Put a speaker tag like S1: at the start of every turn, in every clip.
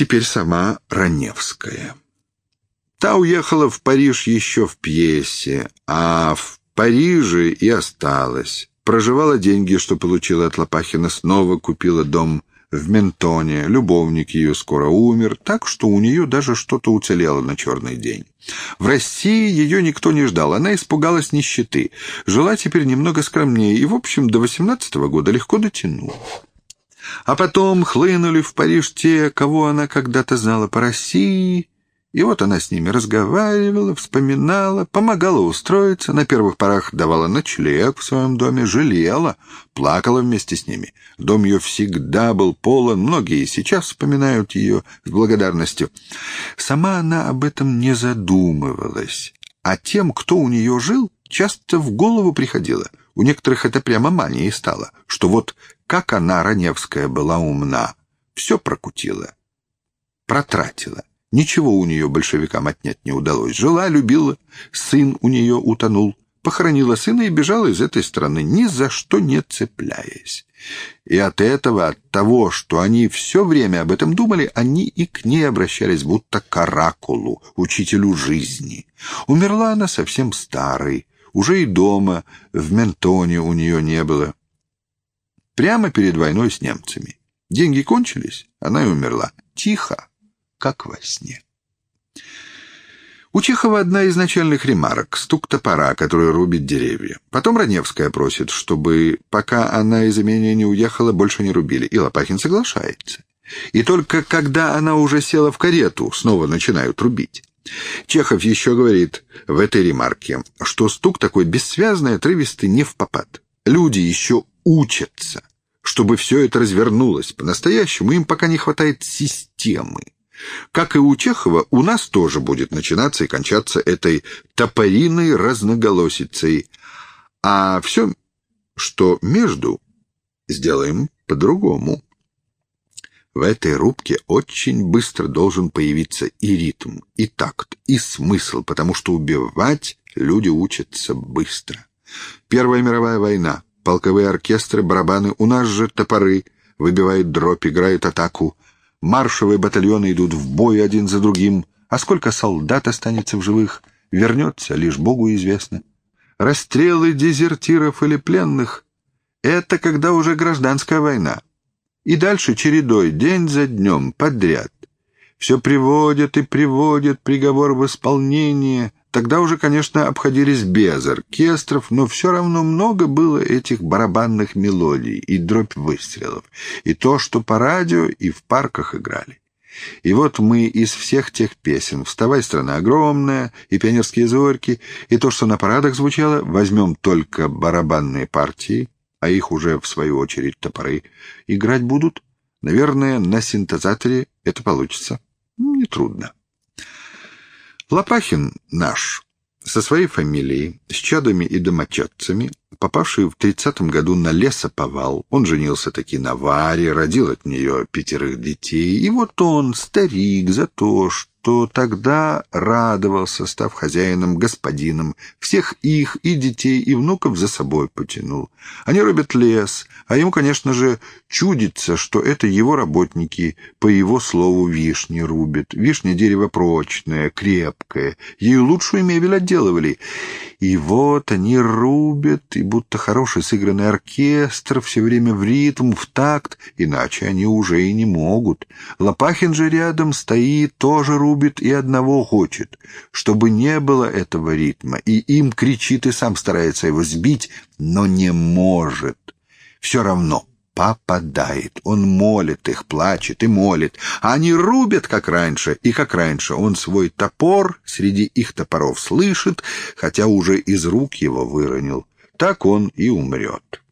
S1: теперь сама Раневская. Та уехала в Париж еще в пьесе, а в Париже и осталась. Проживала деньги, что получила от Лопахина, снова купила дом в Ментоне. Любовник ее скоро умер, так что у нее даже что-то уцелело на черный день. В России ее никто не ждал, она испугалась нищеты. Жила теперь немного скромнее и, в общем, до восемнадцатого года легко дотянула. А потом хлынули в Париж те, кого она когда-то знала по России, и вот она с ними разговаривала, вспоминала, помогала устроиться, на первых порах давала ночлег в своем доме, жалела, плакала вместе с ними. Дом ее всегда был полон, многие сейчас вспоминают ее с благодарностью. Сама она об этом не задумывалась, а тем, кто у нее жил, часто в голову приходило. У некоторых это прямо манией стало, что вот как она, Раневская, была умна, все прокутила, протратила. Ничего у нее большевикам отнять не удалось. Жила, любила, сын у нее утонул. Похоронила сына и бежала из этой страны, ни за что не цепляясь. И от этого, от того, что они все время об этом думали, они и к ней обращались будто к оракулу, учителю жизни. Умерла она совсем старой, уже и дома, в Ментоне у нее не было. Прямо перед войной с немцами. Деньги кончились, она и умерла. Тихо как во сне. У Чехова одна из начальных ремарок — стук топора, который рубит деревья. Потом Раневская просит, чтобы, пока она из имения не уехала, больше не рубили, и Лопахин соглашается. И только когда она уже села в карету, снова начинают рубить. Чехов еще говорит в этой ремарке, что стук такой бессвязный, отрывистый, не в попад. Люди еще учатся, чтобы все это развернулось. По-настоящему им пока не хватает системы. Как и у Чехова, у нас тоже будет начинаться и кончаться этой топориной разноголосицей. А все, что между, сделаем по-другому. В этой рубке очень быстро должен появиться и ритм, и такт, и смысл, потому что убивать люди учатся быстро. Первая мировая война, полковые оркестры, барабаны, у нас же топоры, выбивает дробь, играет атаку — маршевые батальоны идут в бой один за другим, а сколько солдат останется в живых, вернется, лишь Богу известно. Расстрелы дезертиров или пленных — это когда уже гражданская война. И дальше чередой, день за днем, подряд. Все приводят и приводят приговор в исполнение — Тогда уже, конечно, обходились без оркестров, но все равно много было этих барабанных мелодий и дробь выстрелов, и то, что по радио и в парках играли. И вот мы из всех тех песен. «Вставай, страна огромная» и «Пионерские зорьки» и то, что на парадах звучало, возьмем только барабанные партии, а их уже, в свою очередь, топоры, играть будут. Наверное, на синтезаторе это получится. Нетрудно. Лопахин наш, со своей фамилией, с чадами и домочадцами, попавший в тридцатом году на лесоповал, он женился таки на Варе, родил от нее пятерых детей, и вот он, старик, за то, что то тогда радовался, став хозяином, господином, всех их, и детей, и внуков за собой потянул. Они рубят лес, а ему, конечно же, чудится, что это его работники, по его слову, вишни рубят. Вишня — дерево прочное, крепкое, ею лучшую мебель отделывали. И вот они рубят, и будто хороший сыгранный оркестр, все время в ритм, в такт, иначе они уже и не могут. Лопахин же рядом стоит, тоже рубит и одного хочет, чтобы не было этого ритма, и им кричит и сам старается его сбить, но не может. Все равно попадает. Он молит их, плачет и молит. А они рубят, как раньше, и как раньше. Он свой топор среди их топоров слышит, хотя уже из рук его выронил. Так он и умрет.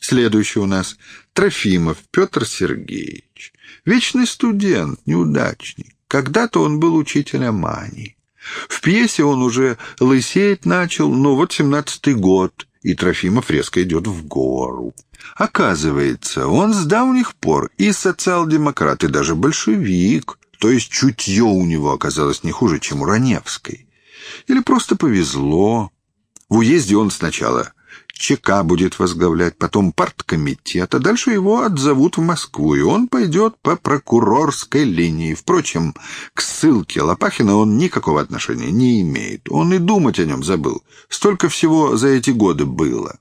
S1: Следующий у нас Трофимов Петр Сергеевич. Вечный студент, неудачник. Когда-то он был учителем Мани. В пьесе он уже лысеть начал, но вот семнадцатый год, и Трофимов резко идет в гору. Оказывается, он с давних пор и социал-демократ, и даже большевик, то есть чутье у него оказалось не хуже, чем у Раневской. Или просто повезло. В уезде он сначала ЧК будет возглавлять, потом парткомитет, а дальше его отзовут в Москву, и он пойдет по прокурорской линии. Впрочем, к ссылке Лопахина он никакого отношения не имеет. Он и думать о нем забыл. Столько всего за эти годы было.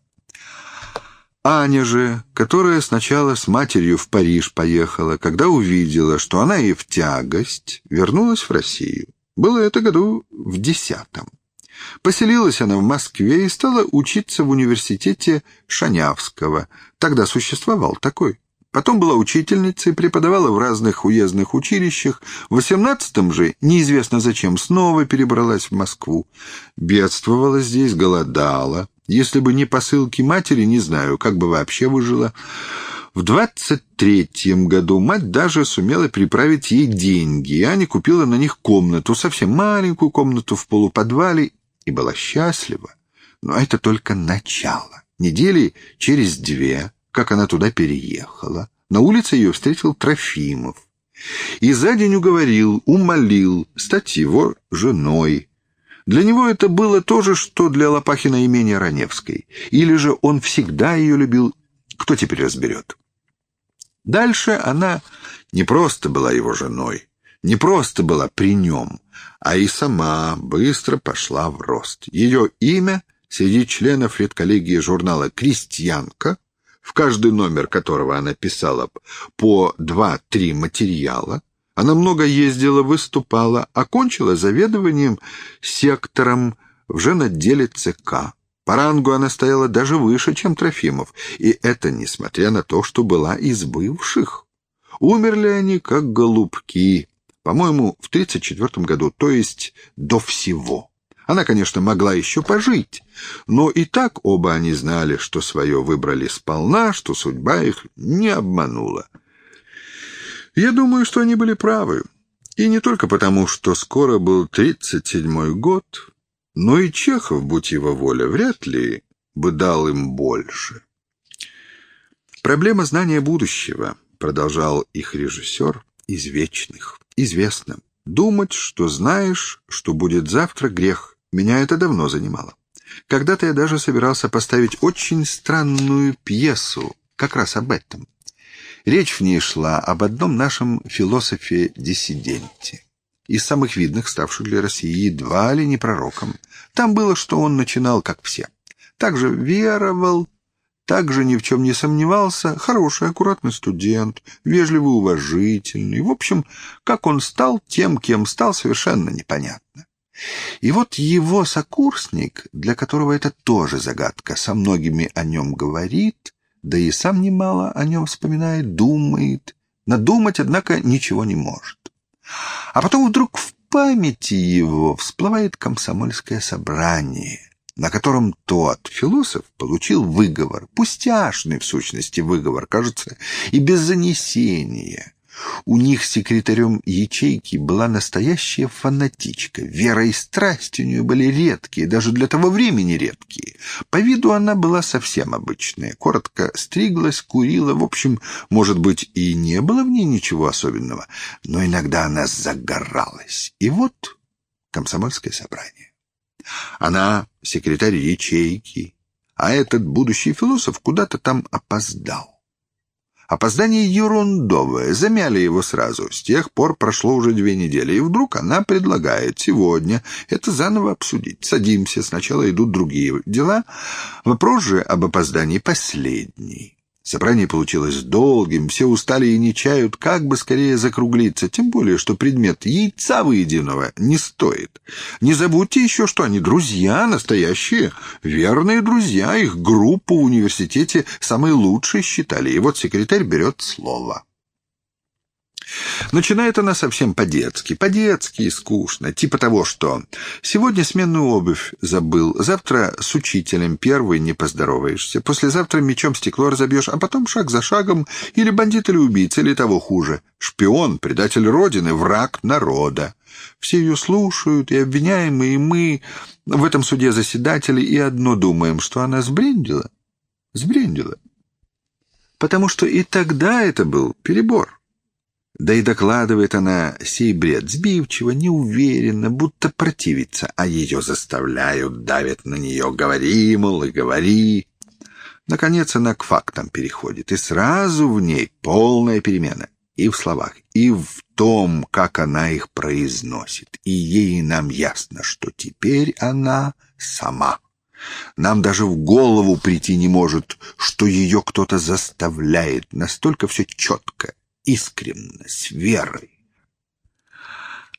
S1: Аня же, которая сначала с матерью в Париж поехала, когда увидела, что она и в тягость, вернулась в Россию. Было это году в десятом. Поселилась она в Москве и стала учиться в университете Шанявского. Тогда существовал такой. Потом была учительницей, преподавала в разных уездных училищах. В восемнадцатом же, неизвестно зачем, снова перебралась в Москву. Бедствовала здесь, голодала. Если бы не посылки матери, не знаю, как бы вообще выжила. В двадцать третьем году мать даже сумела приправить ей деньги, и Аня купила на них комнату, совсем маленькую комнату в полуподвале, и была счастлива. Но это только начало. Недели через две, как она туда переехала, на улице ее встретил Трофимов. И за день уговорил, умолил стать его женой. Для него это было то же, что для Лопахина имения Раневской. Или же он всегда ее любил, кто теперь разберет. Дальше она не просто была его женой, не просто была при нем, а и сама быстро пошла в рост. Ее имя среди членов редколлегии журнала «Крестьянка», в каждый номер которого она писала по два-три материала, она много ездила, выступала, окончила заведованием сектором в женотделе ЦК. По рангу она стояла даже выше, чем Трофимов, и это несмотря на то, что была из бывших. Умерли они, как голубки, по-моему, в 34 году, то есть до всего. Она, конечно, могла еще пожить, но и так оба они знали, что свое выбрали сполна, что судьба их не обманула. Я думаю, что они были правы. И не только потому, что скоро был 37-й год, но и Чехов, будь его воля, вряд ли бы дал им больше. Проблема знания будущего, продолжал их режиссер, из вечных. Известно. Думать, что знаешь, что будет завтра, грех. Меня это давно занимало. Когда-то я даже собирался поставить очень странную пьесу, как раз об этом. Речь в ней шла об одном нашем философе-диссиденте, из самых видных, ставших для России едва ли не пророком. Там было, что он начинал, как все. Также веровал, также ни в чем не сомневался, хороший, аккуратный студент, вежливый, уважительный. В общем, как он стал тем, кем стал, совершенно непонятно. И вот его сокурсник, для которого это тоже загадка, со многими о нем говорит, да и сам немало о нем вспоминает, думает. Надумать, однако, ничего не может. А потом вдруг в памяти его всплывает комсомольское собрание, на котором тот философ получил выговор, пустяшный в сущности выговор, кажется, и без занесения. У них секретарем ячейки была настоящая фанатичка. Вера и страсть у нее были редкие, даже для того времени редкие. По виду она была совсем обычная. Коротко стриглась, курила. В общем, может быть, и не было в ней ничего особенного. Но иногда она загоралась. И вот комсомольское собрание. Она секретарь ячейки, а этот будущий философ куда-то там опоздал. Опоздание ерундовое, замяли его сразу. С тех пор прошло уже две недели, и вдруг она предлагает сегодня это заново обсудить. Садимся, сначала идут другие дела. Вопрос же об опоздании последний. Собрание получилось долгим, все устали и не чают, как бы скорее закруглиться, тем более, что предмет яйца выеденного не стоит. Не забудьте еще, что они друзья, настоящие, верные друзья, их группу в университете самые лучшие считали, и вот секретарь берет слово. Начинает она совсем по-детски, по-детски и скучно, типа того, что сегодня сменную обувь забыл, завтра с учителем первый не поздороваешься, послезавтра мечом стекло разобьешь, а потом шаг за шагом или бандит или убийца, или того хуже, шпион, предатель Родины, враг народа. Все ее слушают, и обвиняемые, и мы в этом суде заседатели, и одно думаем, что она сбрендила. Сбрендила. Потому что и тогда это был перебор. Да и докладывает она сей бред сбивчиво, неуверенно, будто противится, а ее заставляют, давят на нее, говори, мол, и говори. Наконец она к фактам переходит, и сразу в ней полная перемена. И в словах, и в том, как она их произносит. И ей нам ясно, что теперь она сама. Нам даже в голову прийти не может, что ее кто-то заставляет. Настолько все четко, искренно, с верой.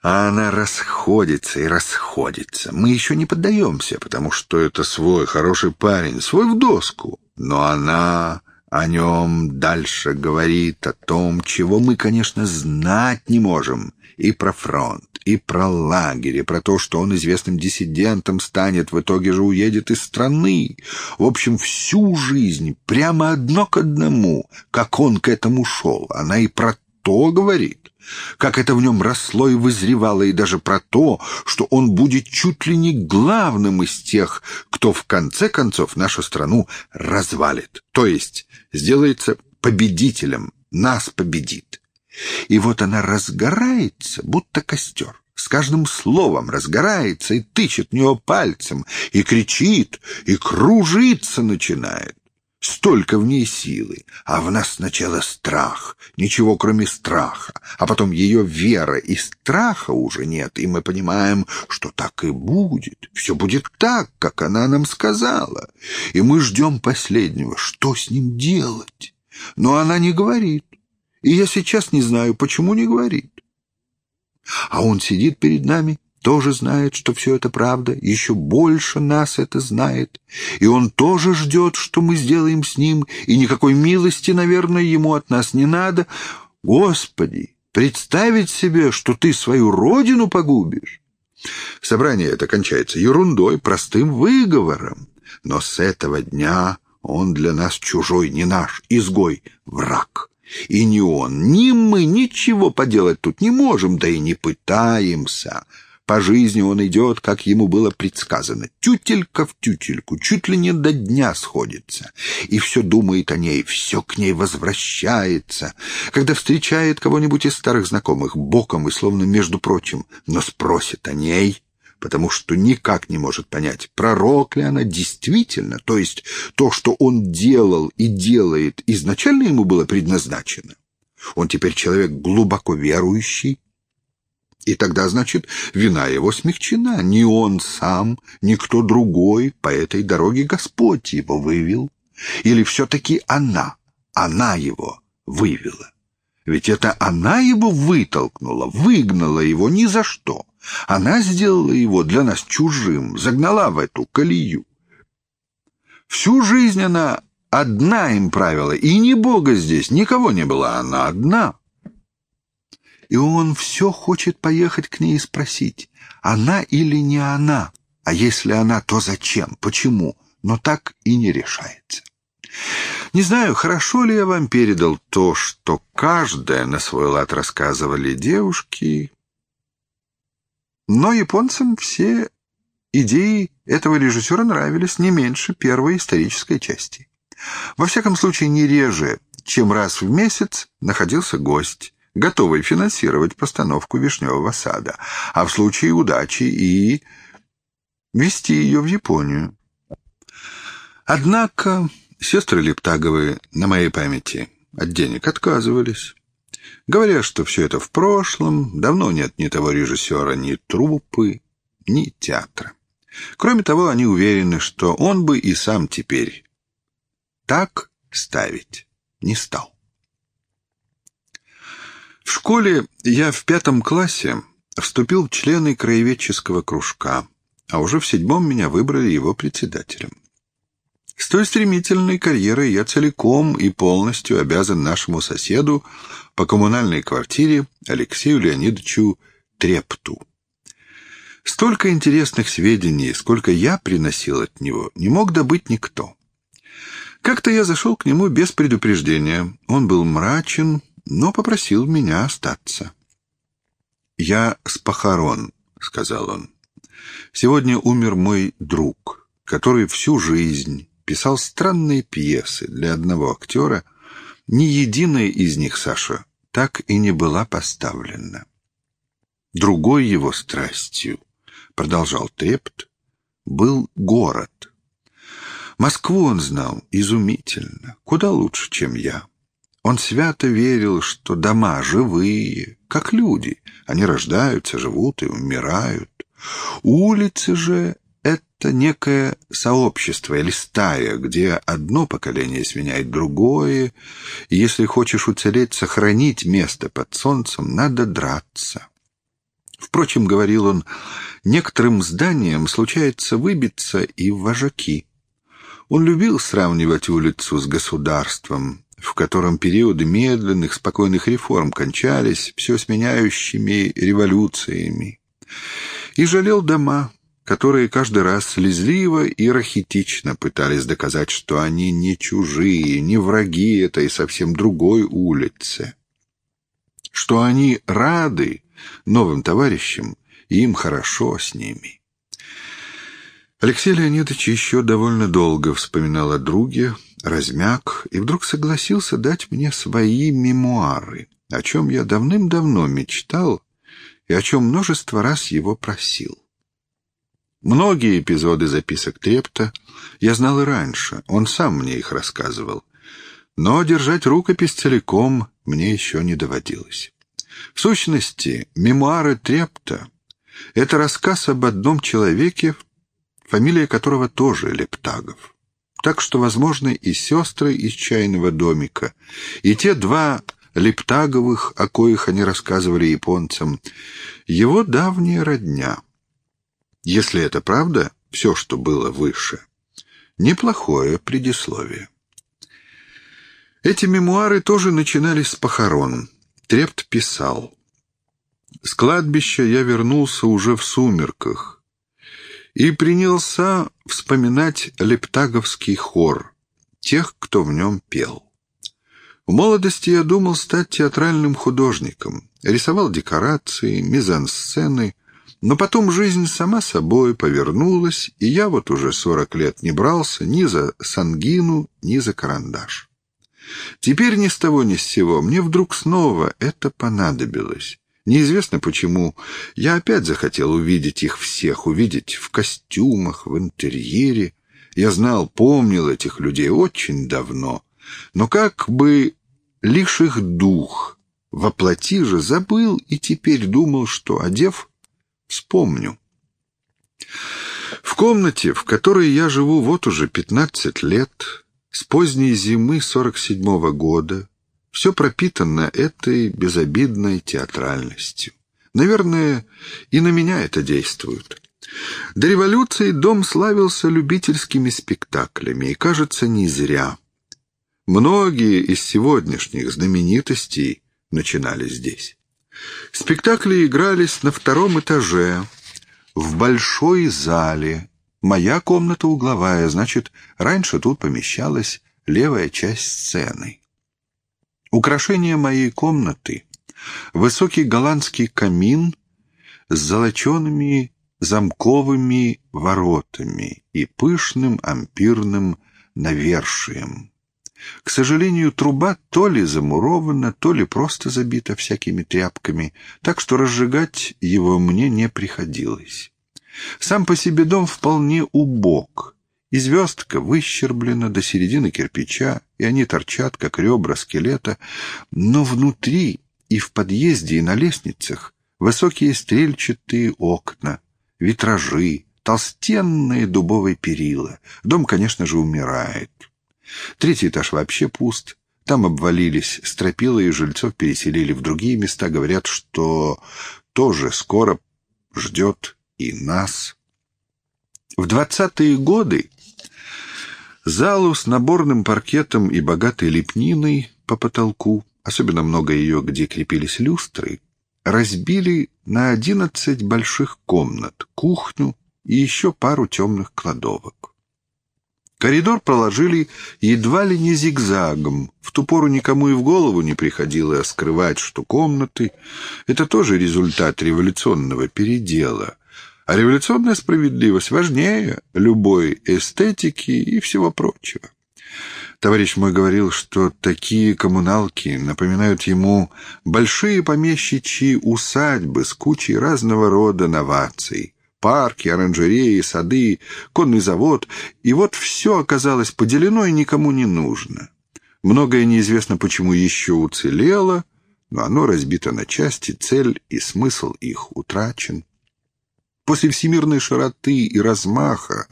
S1: А она расходится и расходится. Мы еще не поддаемся, потому что это свой хороший парень, свой в доску. Но она о нем дальше говорит, о том, чего мы, конечно, знать не можем. И про фронт, и про лагерь, и про то, что он известным диссидентом станет, в итоге же уедет из страны. В общем, всю жизнь, прямо одно к одному, как он к этому шел. Она и про то говорит, как это в нем росло и вызревало, и даже про то, что он будет чуть ли не главным из тех, кто в конце концов нашу страну развалит, то есть сделается победителем, нас победит. И вот она разгорается, будто костер. С каждым словом разгорается и тычет в него пальцем, и кричит, и кружиться начинает. Столько в ней силы, а в нас сначала страх, ничего кроме страха, а потом ее вера и страха уже нет, и мы понимаем, что так и будет, все будет так, как она нам сказала, и мы ждем последнего, что с ним делать. Но она не говорит, и я сейчас не знаю, почему не говорит. А он сидит перед нами тоже знает, что все это правда, еще больше нас это знает, и он тоже ждет, что мы сделаем с ним, и никакой милости, наверное, ему от нас не надо. Господи, представить себе, что ты свою родину погубишь! Собрание это кончается ерундой, простым выговором, но с этого дня он для нас чужой, не наш, изгой, враг». И ни он, ни мы ничего поделать тут не можем, да и не пытаемся. По жизни он идет, как ему было предсказано, тютелька в тютельку, чуть ли не до дня сходится, и все думает о ней, все к ней возвращается. Когда встречает кого-нибудь из старых знакомых, боком и словно между прочим, но спросит о ней, потому что никак не может понять, пророк ли она действительно, то есть то, что он делал и делает, изначально ему было предназначено. Он теперь человек глубоко верующий, и тогда, значит, вина его смягчена. Ни он сам, ни кто другой по этой дороге Господь его вывел. Или все-таки она, она его вывела. Ведь это она его вытолкнула, выгнала его ни за что. Она сделала его для нас чужим, загнала в эту колею. Всю жизнь она одна им правила, и ни Бога здесь, никого не было, она одна и он все хочет поехать к ней и спросить, она или не она, а если она, то зачем, почему, но так и не решается. Не знаю, хорошо ли я вам передал то, что каждая на свой лад рассказывали девушки, но японцам все идеи этого режиссера нравились не меньше первой исторической части. Во всяком случае, не реже, чем раз в месяц находился гость, готовый финансировать постановку «Вишневого сада», а в случае удачи и вести ее в Японию. Однако сестры Лептаговы на моей памяти от денег отказывались, говоря, что все это в прошлом, давно нет ни того режиссера, ни труппы, ни театра. Кроме того, они уверены, что он бы и сам теперь так ставить не стал. В школе я в пятом классе вступил в члены краеведческого кружка, а уже в седьмом меня выбрали его председателем. С той стремительной карьерой я целиком и полностью обязан нашему соседу по коммунальной квартире Алексею Леонидовичу Трепту. Столько интересных сведений, сколько я приносил от него, не мог добыть никто. Как-то я зашел к нему без предупреждения. Он был мрачен, но попросил меня остаться. «Я с похорон», — сказал он. «Сегодня умер мой друг, который всю жизнь писал странные пьесы для одного актера. Ни единая из них, Саша, так и не была поставлена. Другой его страстью, — продолжал Трепт, — был город. Москву он знал изумительно, куда лучше, чем я. Он свято верил, что дома живые, как люди. Они рождаются, живут и умирают. Улицы же — это некое сообщество или стая, где одно поколение сменяет другое, и если хочешь уцелеть, сохранить место под солнцем, надо драться. Впрочем, говорил он, некоторым зданиям случается выбиться и вожаки. Он любил сравнивать улицу с государством, в котором периоды медленных, спокойных реформ кончались все сменяющими революциями, и жалел дома, которые каждый раз слезливо и рахитично пытались доказать, что они не чужие, не враги этой совсем другой улице, что они рады новым товарищам, и им хорошо с ними. Алексей Леонидович еще довольно долго вспоминал о друге, размяк и вдруг согласился дать мне свои мемуары, о чем я давным-давно мечтал и о чем множество раз его просил. Многие эпизоды записок Трепта я знал и раньше, он сам мне их рассказывал, но держать рукопись целиком мне еще не доводилось. В сущности, мемуары Трепта — это рассказ об одном человеке, фамилия которого тоже Лептагов. Так что, возможно, и сестры из чайного домика, и те два Лептаговых, о коих они рассказывали японцам, его давняя родня. Если это правда, все, что было выше, неплохое предисловие. Эти мемуары тоже начинались с похорон. Трепт писал. «С кладбища я вернулся уже в сумерках и принялся вспоминать лептаговский хор, тех, кто в нем пел. В молодости я думал стать театральным художником, рисовал декорации, мизансцены, но потом жизнь сама собой повернулась, и я вот уже сорок лет не брался ни за сангину, ни за карандаш. Теперь ни с того ни с сего мне вдруг снова это понадобилось. Неизвестно почему. Я опять захотел увидеть их всех, увидеть в костюмах, в интерьере. Я знал, помнил этих людей очень давно. Но как бы лишь их дух, воплоти же, забыл и теперь думал, что, одев, вспомню. В комнате, в которой я живу вот уже пятнадцать лет, с поздней зимы 47-го года все пропитано этой безобидной театральностью. Наверное, и на меня это действует. До революции дом славился любительскими спектаклями, и, кажется, не зря. Многие из сегодняшних знаменитостей начинали здесь. Спектакли игрались на втором этаже, в большой зале, Моя комната угловая, значит, раньше тут помещалась левая часть сцены. Украшение моей комнаты — высокий голландский камин с золочеными замковыми воротами и пышным ампирным навершием. К сожалению, труба то ли замурована, то ли просто забита всякими тряпками, так что разжигать его мне не приходилось. Сам по себе дом вполне убог, и звездка выщерблена до середины кирпича, и они торчат, как ребра скелета, но внутри и в подъезде, и на лестницах высокие стрельчатые окна, витражи, толстенные дубовые перила. Дом, конечно же, умирает. Третий этаж вообще пуст. Там обвалились стропила, и жильцов переселили в другие места. Говорят, что тоже скоро ждет и нас. В двадцатые годы залу с наборным паркетом и богатой лепниной по потолку, особенно много ее, где крепились люстры, разбили на одиннадцать больших комнат, кухню и еще пару темных кладовок. Коридор проложили едва ли не зигзагом. В ту пору никому и в голову не приходило скрывать, что комнаты — это тоже результат революционного передела, а революционная справедливость важнее любой эстетики и всего прочего. Товарищ мой говорил, что такие коммуналки напоминают ему большие помещичьи усадьбы с кучей разного рода новаций, парки, оранжереи, сады, конный завод, и вот все оказалось поделено и никому не нужно. Многое неизвестно, почему еще уцелело, но оно разбито на части, цель и смысл их утрачен. После всемирной широты и размаха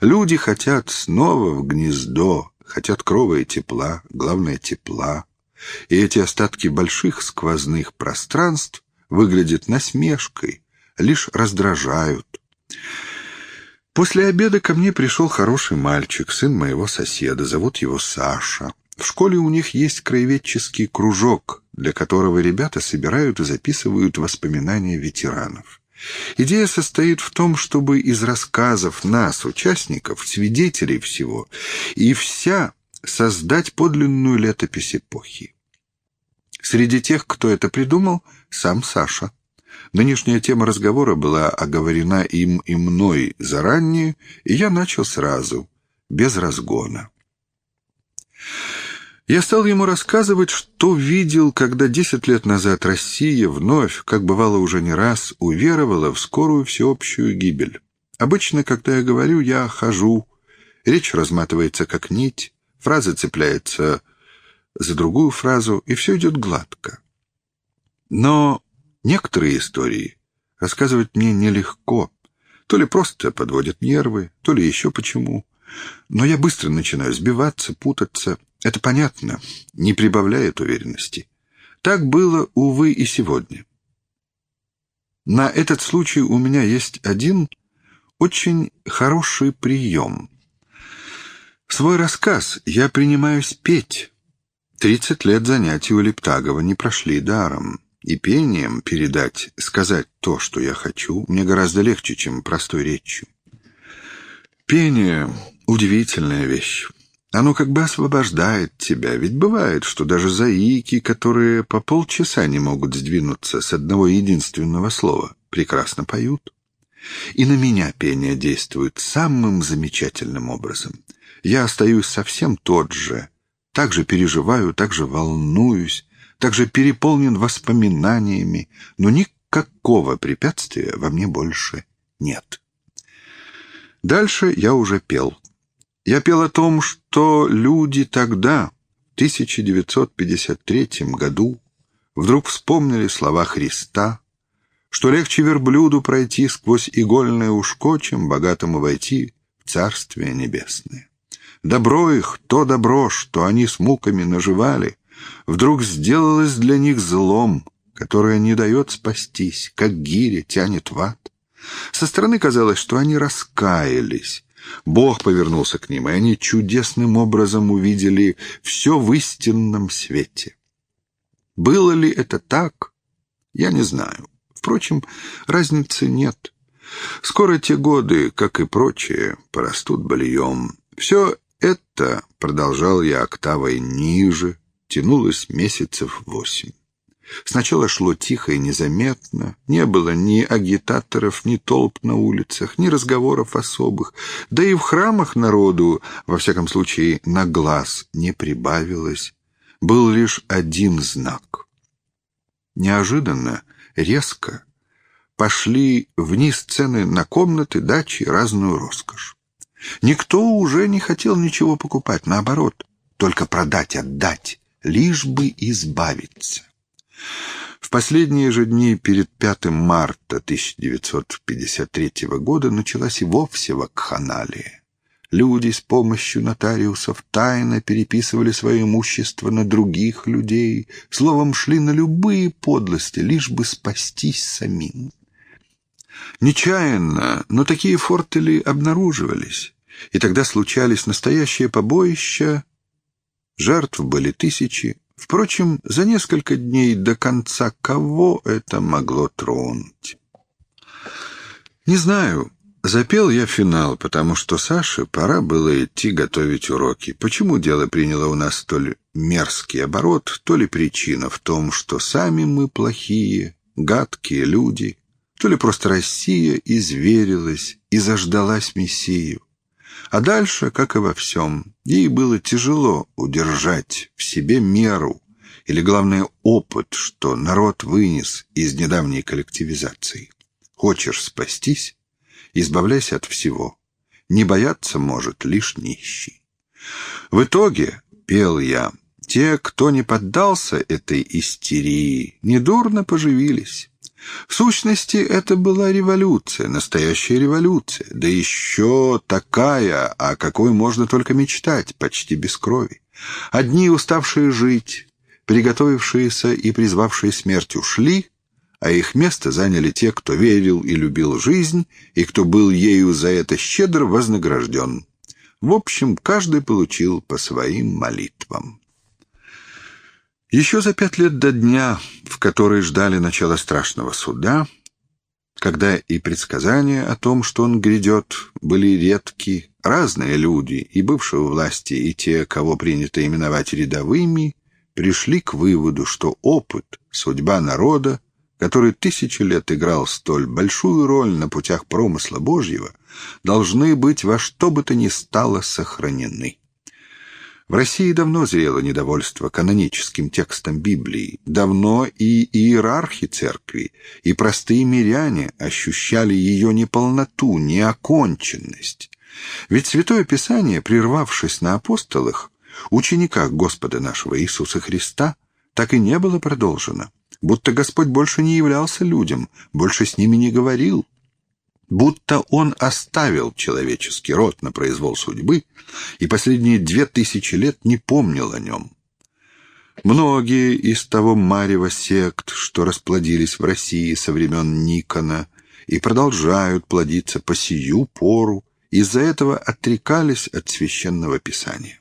S1: люди хотят снова в гнездо, хотят крова и тепла, главное тепла. И эти остатки больших сквозных пространств выглядят насмешкой, лишь раздражают. После обеда ко мне пришел хороший мальчик, сын моего соседа, зовут его Саша. В школе у них есть краеведческий кружок, для которого ребята собирают и записывают воспоминания ветеранов. Идея состоит в том, чтобы из рассказов нас, участников, свидетелей всего, и вся создать подлинную летопись эпохи. Среди тех, кто это придумал, сам Саша. Нынешняя тема разговора была оговорена им и мной заранее, и я начал сразу, без разгона. Я стал ему рассказывать, что видел, когда десять лет назад Россия вновь, как бывало уже не раз, уверовала в скорую всеобщую гибель. Обычно, когда я говорю, я хожу, речь разматывается как нить, фраза цепляется за другую фразу, и все идет гладко. Но некоторые истории рассказывать мне нелегко. То ли просто подводят нервы, то ли еще почему. Но я быстро начинаю сбиваться, путаться. Это понятно, не прибавляет уверенности. Так было, увы, и сегодня. На этот случай у меня есть один очень хороший прием. Свой рассказ я принимаюсь петь. Тридцать лет занятий у Лептагова не прошли даром. И пением передать, сказать то, что я хочу, мне гораздо легче, чем простой речью. Пение — удивительная вещь. Оно как бы освобождает тебя, ведь бывает, что даже заики, которые по полчаса не могут сдвинуться с одного единственного слова, прекрасно поют. И на меня пение действует самым замечательным образом. Я остаюсь совсем тот же, так же переживаю, так же волнуюсь, так же переполнен воспоминаниями, но никакого препятствия во мне больше нет. Дальше я уже пел. Я пел о том, что люди тогда, в 1953 году, вдруг вспомнили слова Христа, что легче верблюду пройти сквозь игольное ушко, чем богатому войти в Царствие Небесное. Добро их, то добро, что они с муками наживали, вдруг сделалось для них злом, которое не дает спастись, как гиря тянет в ад. Со стороны казалось, что они раскаялись. Бог повернулся к ним, и они чудесным образом увидели все в истинном свете. Было ли это так? Я не знаю. Впрочем, разницы нет. Скоро те годы, как и прочие, порастут быльем. Все это, продолжал я октавой ниже, тянулось месяцев восемь. Сначала шло тихо и незаметно, не было ни агитаторов, ни толп на улицах, ни разговоров особых, да и в храмах народу, во всяком случае, на глаз не прибавилось. Был лишь один знак. Неожиданно, резко, пошли вниз цены на комнаты, дачи, разную роскошь. Никто уже не хотел ничего покупать, наоборот, только продать, отдать, лишь бы избавиться. В последние же дни перед 5 марта 1953 года началась и вовсе вакханалия. Люди с помощью нотариусов тайно переписывали свое имущество на других людей, словом, шли на любые подлости, лишь бы спастись самим. Нечаянно, но такие фортели обнаруживались, и тогда случались настоящие побоища, жертв были тысячи, Впрочем, за несколько дней до конца кого это могло тронуть? Не знаю. Запел я финал, потому что Саше пора было идти готовить уроки. Почему дело приняло у нас столь мерзкий оборот, то ли причина в том, что сами мы плохие, гадкие люди, то ли просто Россия изверилась и заждалась Мессию. А дальше, как и во всем, ей было тяжело удержать в себе меру, или, главное, опыт, что народ вынес из недавней коллективизации. Хочешь спастись? избавляйся от всего. Не бояться может лишь нищий. В итоге, пел я, те, кто не поддался этой истерии, недурно поживились. В сущности, это была революция, настоящая революция, да еще такая, о какой можно только мечтать, почти без крови. Одни, уставшие жить, приготовившиеся и призвавшие смерть, ушли, а их место заняли те, кто верил и любил жизнь, и кто был ею за это щедро вознагражден. В общем, каждый получил по своим молитвам. Еще за пять лет до дня, в который ждали начала страшного суда, когда и предсказания о том, что он грядет, были редки, разные люди, и бывшие у власти, и те, кого принято именовать рядовыми, пришли к выводу, что опыт, судьба народа, который тысячи лет играл столь большую роль на путях промысла Божьего, должны быть во что бы то ни стало сохранены. В России давно зрело недовольство каноническим текстом Библии. Давно и иерархи церкви, и простые миряне ощущали ее неполноту, неоконченность. Ведь Святое Писание, прервавшись на апостолах, учениках Господа нашего Иисуса Христа, так и не было продолжено. Будто Господь больше не являлся людям, больше с ними не говорил, будто он оставил человеческий род на произвол судьбы и последние две тысячи лет не помнил о нем. Многие из того марева сект, что расплодились в России со времен Никона и продолжают плодиться по сию пору, из-за этого отрекались от священного писания.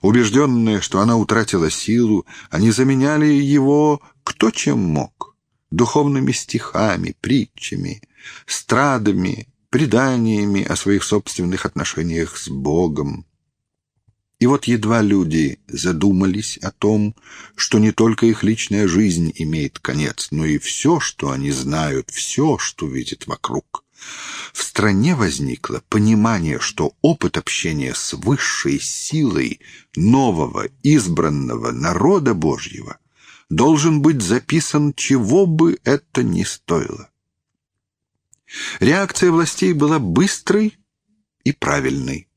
S1: Убежденные, что она утратила силу, они заменяли его кто чем мог — духовными стихами, притчами, страдами, преданиями о своих собственных отношениях с Богом. И вот едва люди задумались о том, что не только их личная жизнь имеет конец, но и все, что они знают, все, что видят вокруг. В стране возникло понимание, что опыт общения с высшей силой нового избранного народа Божьего должен быть записан, чего бы это ни стоило. Реакция властей была быстрой и правильной.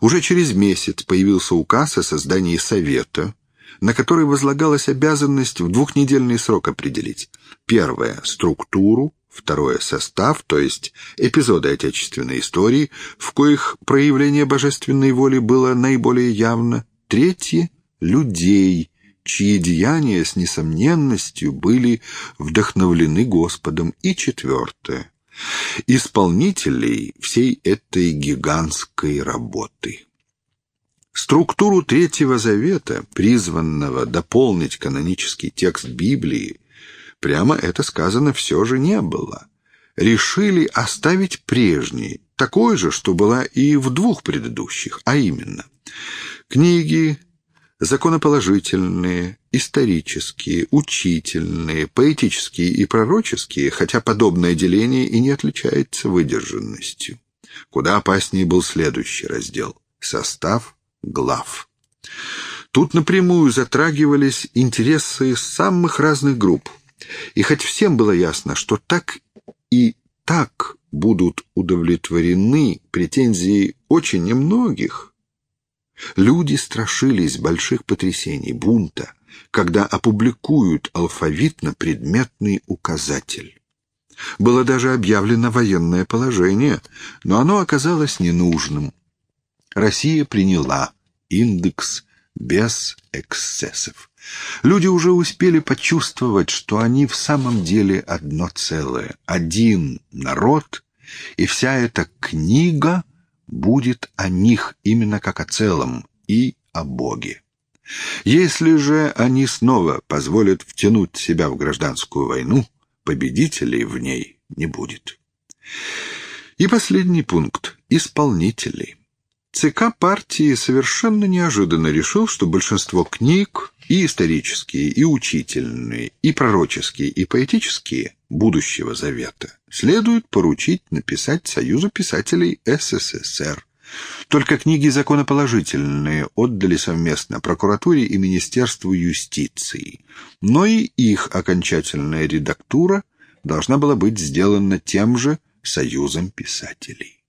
S1: Уже через месяц появился указ о создании совета, на который возлагалась обязанность в двухнедельный срок определить. Первое — структуру, второе — состав, то есть эпизоды отечественной истории, в коих проявление божественной воли было наиболее явно, третье — людей, чьи деяния с несомненностью были вдохновлены Господом, и четвертое исполнителей всей этой гигантской работы. Структуру Третьего Завета, призванного дополнить канонический текст Библии, прямо это сказано все же не было. Решили оставить прежний, такой же, что была и в двух предыдущих, а именно книги, законоположительные, исторические, учительные, поэтические и пророческие, хотя подобное деление и не отличается выдержанностью. Куда опаснее был следующий раздел — состав глав. Тут напрямую затрагивались интересы самых разных групп. И хоть всем было ясно, что так и так будут удовлетворены претензии очень немногих, Люди страшились больших потрясений, бунта, когда опубликуют алфавитно-предметный указатель. Было даже объявлено военное положение, но оно оказалось ненужным. Россия приняла индекс без эксцессов. Люди уже успели почувствовать, что они в самом деле одно целое, один народ, и вся эта книга будет о них именно как о целом и о Боге. Если же они снова позволят втянуть себя в гражданскую войну, победителей в ней не будет. И последний пункт – исполнители. ЦК партии совершенно неожиданно решил, что большинство книг, и исторические, и учительные, и пророческие, и поэтические будущего завета следует поручить написать Союзу писателей СССР. Только книги законоположительные отдали совместно прокуратуре и Министерству юстиции, но и их окончательная редактура должна была быть сделана тем же Союзом писателей.